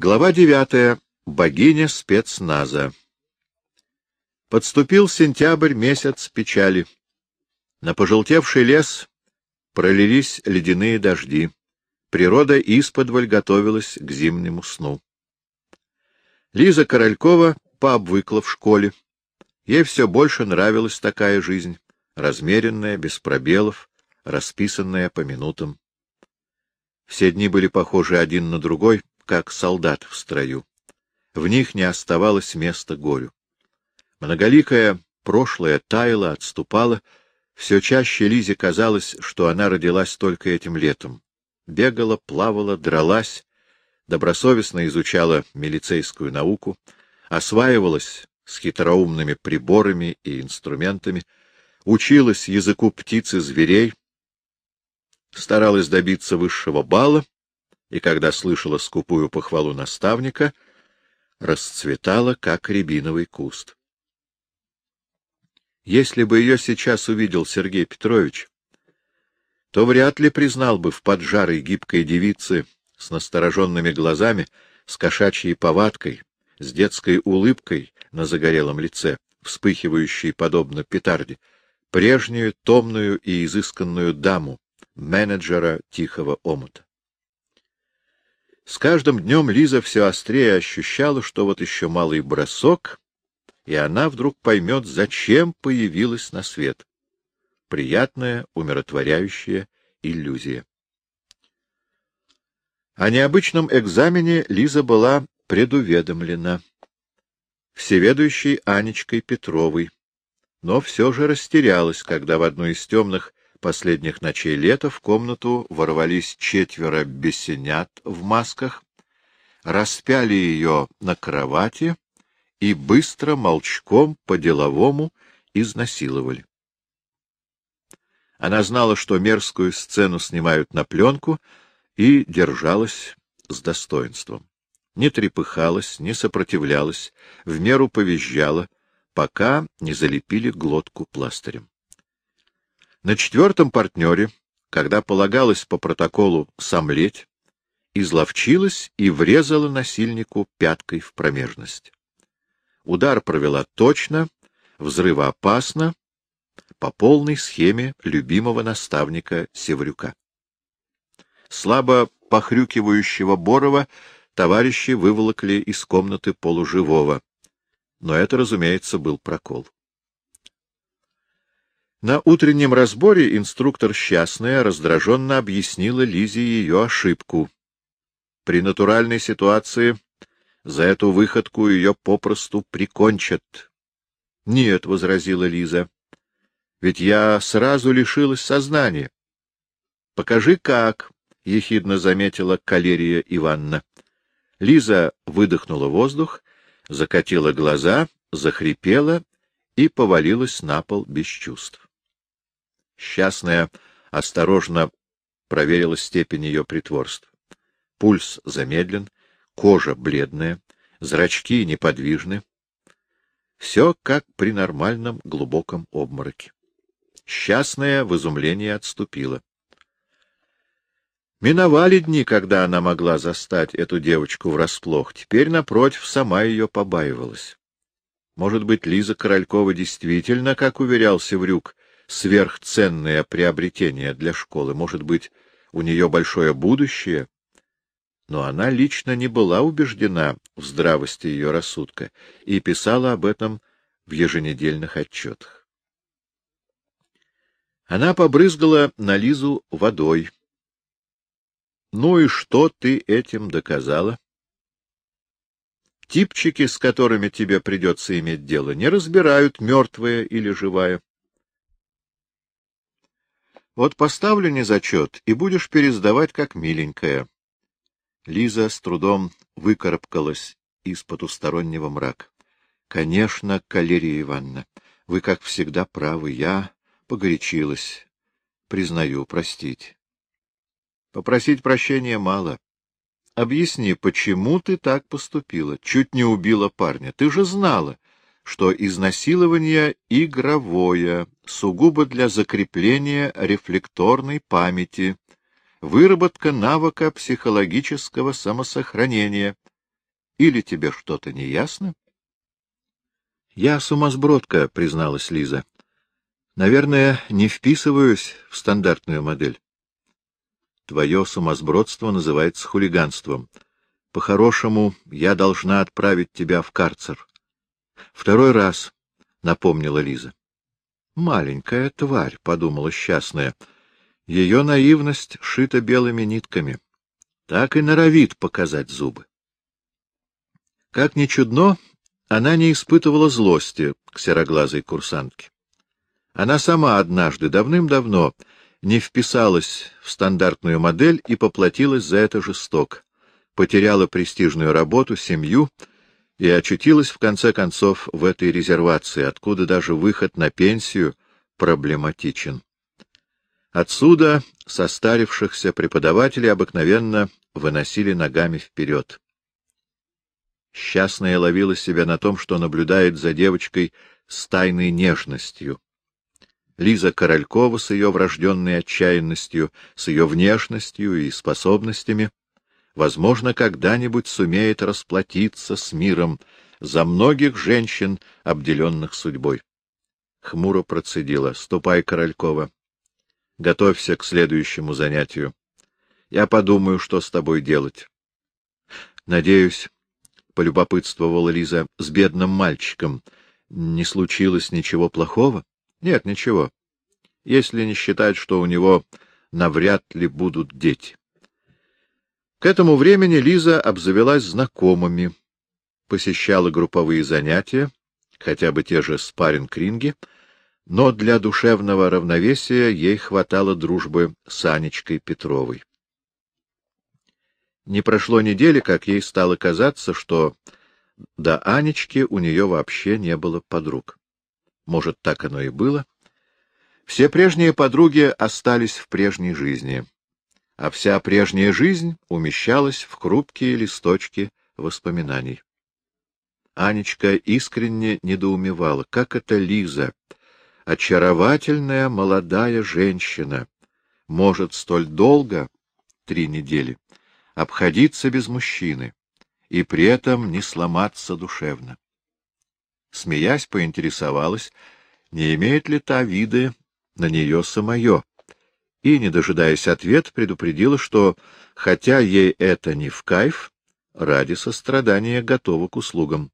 Глава девятая. Богиня спецназа. Подступил сентябрь, месяц печали. На пожелтевший лес пролились ледяные дожди. Природа исподволь готовилась к зимнему сну. Лиза Королькова пообвыкла в школе. Ей все больше нравилась такая жизнь, размеренная, без пробелов, расписанная по минутам. Все дни были похожи один на другой, как солдат в строю. В них не оставалось места горю. Многоликое прошлое таяло, отступало. Все чаще Лизе казалось, что она родилась только этим летом. Бегала, плавала, дралась, добросовестно изучала милицейскую науку, осваивалась с хитроумными приборами и инструментами, училась языку птиц и зверей, старалась добиться высшего балла, и когда слышала скупую похвалу наставника, расцветала, как рябиновый куст. Если бы ее сейчас увидел Сергей Петрович, то вряд ли признал бы в поджарой гибкой девице с настороженными глазами, с кошачьей повадкой, с детской улыбкой на загорелом лице, вспыхивающей подобно петарде, прежнюю томную и изысканную даму, менеджера тихого омута. С каждым днем Лиза все острее ощущала, что вот еще малый бросок, и она вдруг поймет, зачем появилась на свет. Приятная, умиротворяющая иллюзия. О необычном экзамене Лиза была предуведомлена всеведущей Анечкой Петровой, но все же растерялась, когда в одну из темных последних ночей лета в комнату ворвались четверо бесенят в масках, распяли ее на кровати и быстро, молчком, по-деловому изнасиловали. Она знала, что мерзкую сцену снимают на пленку, и держалась с достоинством. Не трепыхалась, не сопротивлялась, в меру повизжала, пока не залепили глотку пластырем. На четвертом партнере, когда полагалось по протоколу сомлеть, изловчилась и врезала насильнику пяткой в промежность. Удар провела точно, взрывоопасно, по полной схеме любимого наставника Севрюка. Слабо похрюкивающего Борова товарищи выволокли из комнаты полуживого, но это, разумеется, был прокол. На утреннем разборе инструктор Счастная раздраженно объяснила Лизе ее ошибку. При натуральной ситуации за эту выходку ее попросту прикончат. — Нет, — возразила Лиза, — ведь я сразу лишилась сознания. — Покажи, как, — ехидно заметила Калерия Ивановна. Лиза выдохнула воздух, закатила глаза, захрипела и повалилась на пол без чувств. Счастная осторожно проверила степень ее притворства. Пульс замедлен, кожа бледная, зрачки неподвижны. Все как при нормальном глубоком обмороке. Счастная в изумлении отступила. Миновали дни, когда она могла застать эту девочку врасплох. Теперь, напротив, сама ее побаивалась. Может быть, Лиза Королькова действительно, как уверял Севрюк, сверхценное приобретение для школы, может быть, у нее большое будущее, но она лично не была убеждена в здравости ее рассудка и писала об этом в еженедельных отчетах. Она побрызгала на Лизу водой. — Ну и что ты этим доказала? Типчики, с которыми тебе придется иметь дело, не разбирают, мертвая или живая. Вот поставлю незачет, и будешь пересдавать как миленькая. Лиза с трудом выкарабкалась из потустороннего мрака. — Конечно, Калерия Ивановна, вы, как всегда, правы. Я погорячилась. Признаю, простить. Попросить прощения мало. Объясни, почему ты так поступила? Чуть не убила парня. Ты же знала что изнасилование игровое, сугубо для закрепления рефлекторной памяти, выработка навыка психологического самосохранения. Или тебе что-то не ясно? — Я сумасбродка, — призналась Лиза. — Наверное, не вписываюсь в стандартную модель. Твое сумасбродство называется хулиганством. По-хорошему, я должна отправить тебя в карцер. Второй раз, — напомнила Лиза. Маленькая тварь, — подумала счастная. Ее наивность шита белыми нитками. Так и норовит показать зубы. Как ни чудно, она не испытывала злости к сероглазой курсантке. Она сама однажды, давным-давно, не вписалась в стандартную модель и поплатилась за это жестоко, потеряла престижную работу, семью и очутилась, в конце концов, в этой резервации, откуда даже выход на пенсию проблематичен. Отсюда состарившихся преподавателей обыкновенно выносили ногами вперед. Счастная ловила себя на том, что наблюдает за девочкой с тайной нежностью. Лиза Королькова с ее врожденной отчаянностью, с ее внешностью и способностями, возможно, когда-нибудь сумеет расплатиться с миром за многих женщин, обделенных судьбой. Хмуро процедила. — Ступай, Королькова. Готовься к следующему занятию. Я подумаю, что с тобой делать. — Надеюсь, — полюбопытствовала Лиза, — с бедным мальчиком не случилось ничего плохого? — Нет, ничего. Если не считать, что у него навряд ли будут дети. К этому времени Лиза обзавелась знакомыми, посещала групповые занятия, хотя бы те же спарринг-ринги, но для душевного равновесия ей хватало дружбы с Анечкой Петровой. Не прошло недели, как ей стало казаться, что до Анечки у нее вообще не было подруг. Может, так оно и было? Все прежние подруги остались в прежней жизни, а вся прежняя жизнь умещалась в хрупкие листочки воспоминаний. Анечка искренне недоумевала, как это Лиза, очаровательная молодая женщина, может столь долго, три недели, обходиться без мужчины и при этом не сломаться душевно. Смеясь, поинтересовалась, не имеет ли та виды на нее самое, и, не дожидаясь ответ, предупредила, что, хотя ей это не в кайф, ради сострадания готова к услугам.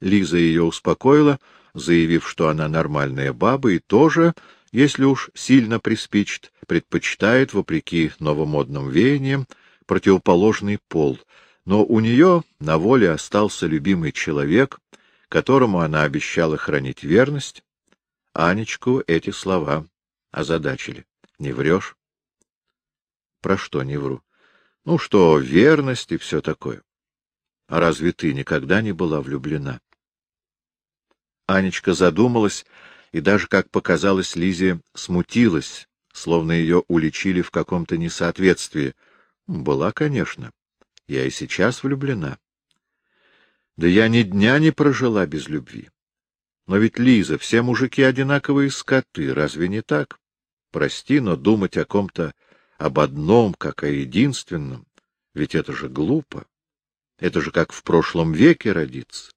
Лиза ее успокоила, заявив, что она нормальная баба и тоже, если уж сильно приспичит, предпочитает, вопреки новомодным веяниям, противоположный пол, но у нее на воле остался любимый человек, которому она обещала хранить верность. Анечку эти слова озадачили. — Не врешь? — Про что не вру? — Ну что, верность и все такое. А разве ты никогда не была влюблена? Анечка задумалась и даже, как показалось Лизе, смутилась, словно ее уличили в каком-то несоответствии. Была, конечно. Я и сейчас влюблена. Да я ни дня не прожила без любви. Но ведь, Лиза, все мужики одинаковые скоты, разве не так? Прости, но думать о ком-то об одном, как о единственном, ведь это же глупо. Это же как в прошлом веке родиться.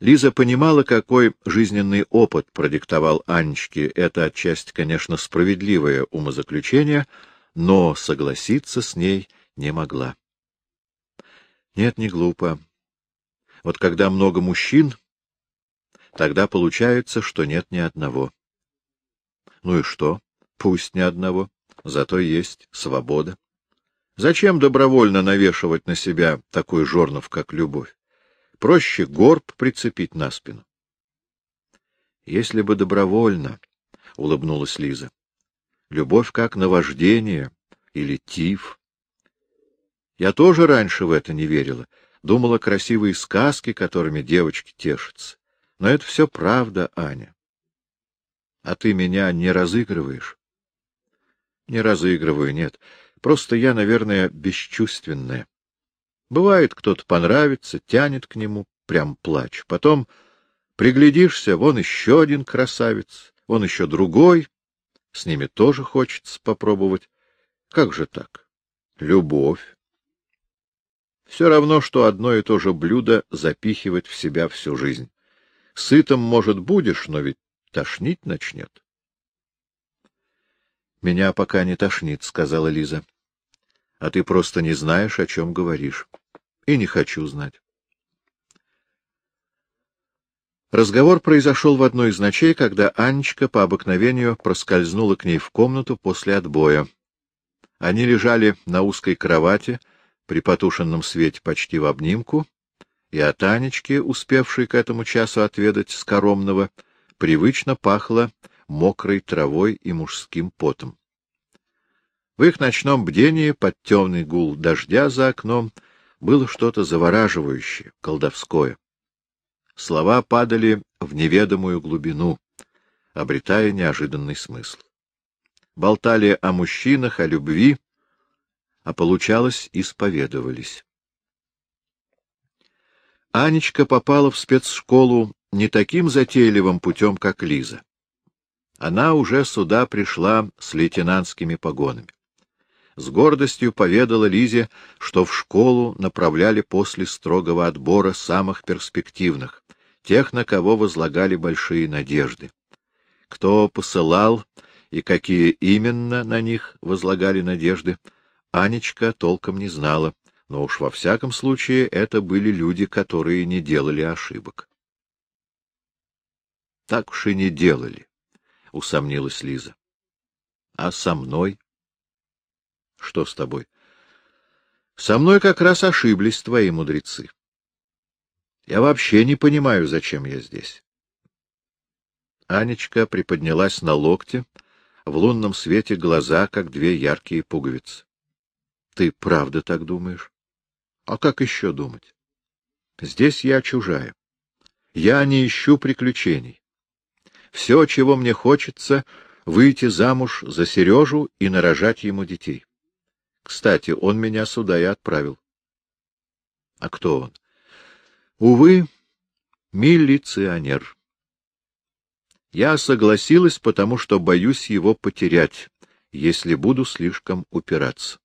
Лиза понимала, какой жизненный опыт продиктовал Анечке. Это отчасти, конечно, справедливое умозаключение, но согласиться с ней не могла. Нет, не глупо. Вот когда много мужчин, тогда получается, что нет ни одного. Ну и что? Пусть ни одного, зато есть свобода. Зачем добровольно навешивать на себя такой жорнов, как любовь? Проще горб прицепить на спину. Если бы добровольно, — улыбнулась Лиза, — любовь как наваждение или тиф. Я тоже раньше в это не верила, думала красивые сказки, которыми девочки тешатся. Но это все правда, Аня. А ты меня не разыгрываешь? Не разыгрываю, нет. Просто я, наверное, бесчувственная. Бывает, кто-то понравится, тянет к нему, прям плач. Потом приглядишься, вон еще один красавец, вон еще другой. С ними тоже хочется попробовать. Как же так? Любовь. Все равно, что одно и то же блюдо запихивать в себя всю жизнь. Сытым, может, будешь, но ведь тошнить начнет. — Меня пока не тошнит, — сказала Лиза. — А ты просто не знаешь, о чем говоришь. И не хочу знать. Разговор произошел в одной из ночей, когда Анечка по обыкновению проскользнула к ней в комнату после отбоя. Они лежали на узкой кровати, при потушенном свете почти в обнимку, и от Анечки, успевшей к этому часу отведать скоромного, привычно пахло мокрой травой и мужским потом. В их ночном бдении под темный гул дождя за окном было что-то завораживающее, колдовское. Слова падали в неведомую глубину, обретая неожиданный смысл. Болтали о мужчинах, о любви, а получалось, исповедовались. Анечка попала в спецшколу не таким затейливым путем, как Лиза. Она уже сюда пришла с лейтенантскими погонами. С гордостью поведала Лизе, что в школу направляли после строгого отбора самых перспективных, тех, на кого возлагали большие надежды. Кто посылал и какие именно на них возлагали надежды, Анечка толком не знала, но уж во всяком случае это были люди, которые не делали ошибок. — Так уж и не делали, — усомнилась Лиза. — А со мной? — Что с тобой? — Со мной как раз ошиблись твои мудрецы. Я вообще не понимаю, зачем я здесь. Анечка приподнялась на локте, в лунном свете глаза, как две яркие пуговицы. — Ты правда так думаешь? — А как еще думать? Здесь я чужая. Я не ищу приключений. Все, чего мне хочется, — выйти замуж за Сережу и нарожать ему детей. Кстати, он меня сюда и отправил. — А кто он? Увы, милиционер. Я согласилась, потому что боюсь его потерять, если буду слишком упираться.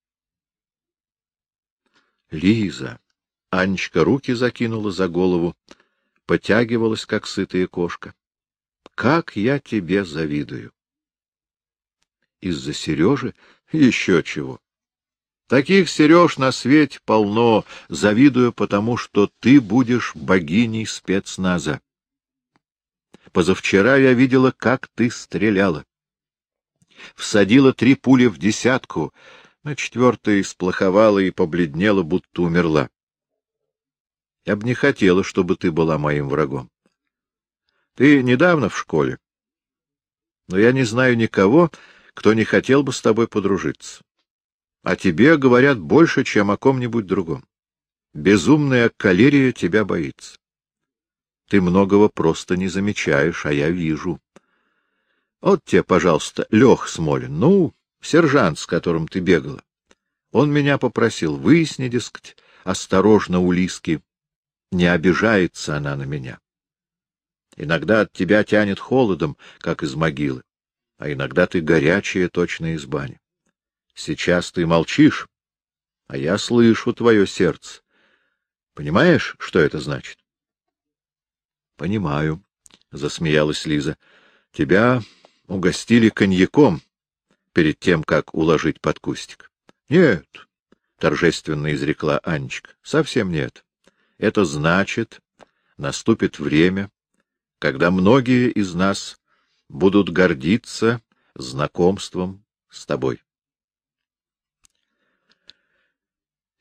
Лиза. Анечка руки закинула за голову, потягивалась, как сытая кошка. Как я тебе завидую! Из-за Сережи еще чего. Таких, Сереж, на свете полно, завидую, потому что ты будешь богиней спецназа. Позавчера я видела, как ты стреляла. Всадила три пули в десятку, на четвертой сплоховала и побледнела, будто умерла. Я бы не хотела, чтобы ты была моим врагом. Ты недавно в школе, но я не знаю никого, кто не хотел бы с тобой подружиться. О тебе говорят больше, чем о ком-нибудь другом. Безумная калерия тебя боится. Ты многого просто не замечаешь, а я вижу. Вот тебе, пожалуйста, Лех Смолин, ну, сержант, с которым ты бегала. Он меня попросил, выясни, дескать, осторожно у Лиски, не обижается она на меня. Иногда от тебя тянет холодом, как из могилы, а иногда ты горячая, точно из бани. Сейчас ты молчишь, а я слышу твое сердце. Понимаешь, что это значит? — Понимаю, — засмеялась Лиза. — Тебя угостили коньяком перед тем, как уложить под кустик. — Нет, — торжественно изрекла Анечка, — совсем нет. Это значит, наступит время, когда многие из нас будут гордиться знакомством с тобой.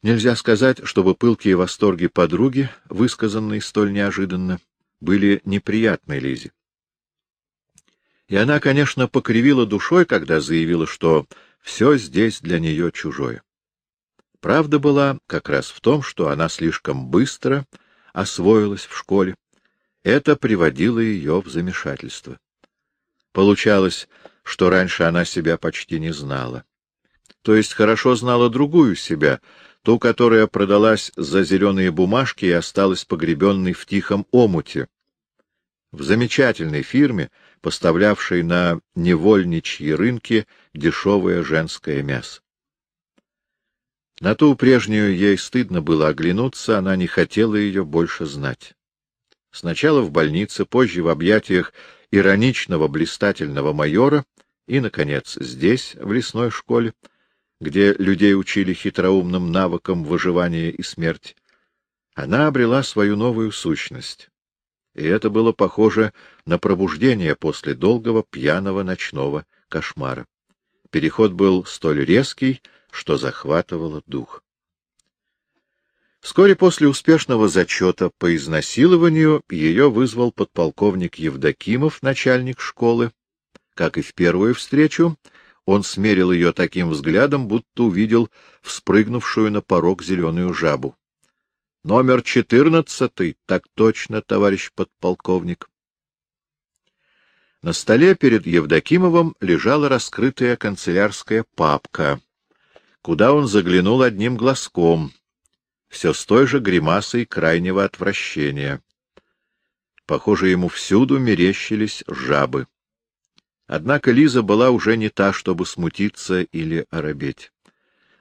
Нельзя сказать, чтобы пылкие восторги подруги, высказанные столь неожиданно, были неприятны Лизе. И она, конечно, покривила душой, когда заявила, что все здесь для нее чужое. Правда была как раз в том, что она слишком быстро освоилась в школе. Это приводило ее в замешательство. Получалось, что раньше она себя почти не знала. То есть хорошо знала другую себя, ту, которая продалась за зеленые бумажки и осталась погребенной в тихом омуте, в замечательной фирме, поставлявшей на невольничьи рынки дешевое женское мясо. На ту прежнюю ей стыдно было оглянуться, она не хотела ее больше знать. Сначала в больнице, позже в объятиях ироничного блистательного майора и, наконец, здесь, в лесной школе, где людей учили хитроумным навыкам выживания и смерти, она обрела свою новую сущность. И это было похоже на пробуждение после долгого пьяного ночного кошмара. Переход был столь резкий, что захватывало дух. Вскоре после успешного зачета по изнасилованию ее вызвал подполковник Евдокимов, начальник школы. Как и в первую встречу, он смерил ее таким взглядом, будто увидел вспрыгнувшую на порог зеленую жабу. — Номер четырнадцатый, так точно, товарищ подполковник. На столе перед Евдокимовым лежала раскрытая канцелярская папка, куда он заглянул одним глазком, все с той же гримасой крайнего отвращения. Похоже, ему всюду мерещились жабы. Однако Лиза была уже не та, чтобы смутиться или оробеть.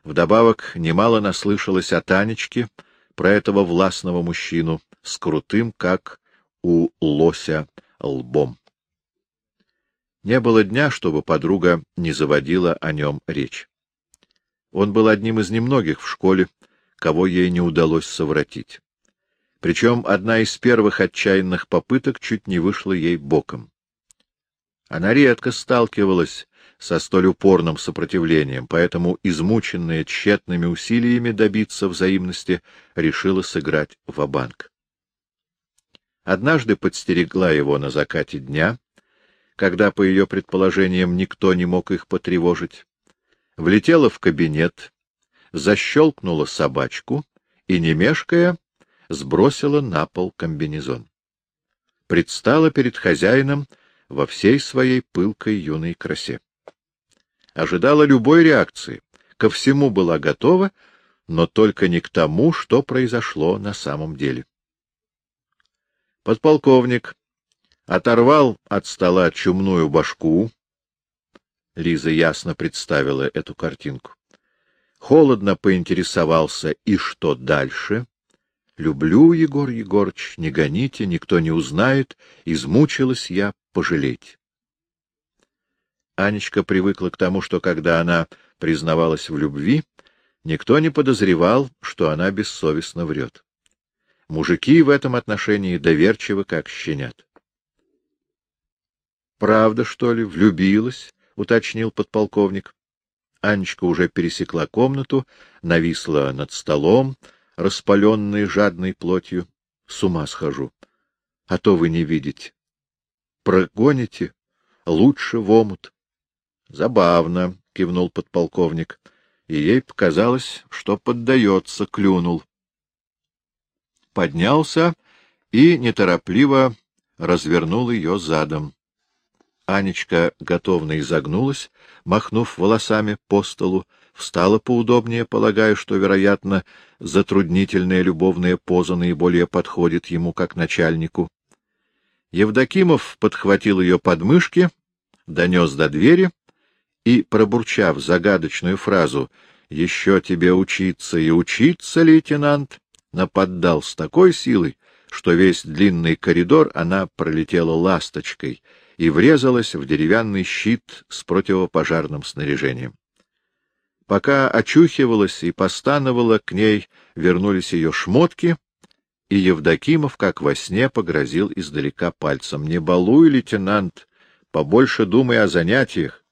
Вдобавок немало наслышалось о Танечке, про этого властного мужчину, с крутым, как у лося, лбом. Не было дня, чтобы подруга не заводила о нем речь. Он был одним из немногих в школе, кого ей не удалось совратить. Причем одна из первых отчаянных попыток чуть не вышла ей боком. Она редко сталкивалась со столь упорным сопротивлением, поэтому, измученная тщетными усилиями добиться взаимности, решила сыграть в банк Однажды подстерегла его на закате дня, когда, по ее предположениям, никто не мог их потревожить, влетела в кабинет, защелкнула собачку и, не мешкая, сбросила на пол комбинезон. Предстала перед хозяином во всей своей пылкой юной красе. Ожидала любой реакции, ко всему была готова, но только не к тому, что произошло на самом деле. Подполковник оторвал от стола чумную башку. Лиза ясно представила эту картинку. Холодно поинтересовался, и что дальше? Люблю, Егор Егорыч, не гоните, никто не узнает, измучилась я, пожалеть. Анечка привыкла к тому, что когда она признавалась в любви, никто не подозревал, что она бессовестно врет. Мужики в этом отношении доверчивы, как щенят. — Правда, что ли, влюбилась? — уточнил подполковник. Анечка уже пересекла комнату, нависла над столом, распаленной жадной плотью. С ума схожу. А то вы не видите. Прогоните, лучше в омут. Забавно, — кивнул подполковник, и ей показалось, что поддается, клюнул. Поднялся и неторопливо развернул ее задом. Анечка готовно изогнулась, махнув волосами по столу, встала поудобнее, полагая, что, вероятно, затруднительная любовная поза наиболее подходит ему как начальнику. Евдокимов подхватил ее подмышки, донес до двери и, пробурчав загадочную фразу «Еще тебе учиться и учиться, лейтенант», наподдал с такой силой, что весь длинный коридор она пролетела ласточкой — и врезалась в деревянный щит с противопожарным снаряжением. Пока очухивалась и постановала, к ней вернулись ее шмотки, и Евдокимов, как во сне, погрозил издалека пальцем. — Не балуй, лейтенант, побольше думай о занятиях.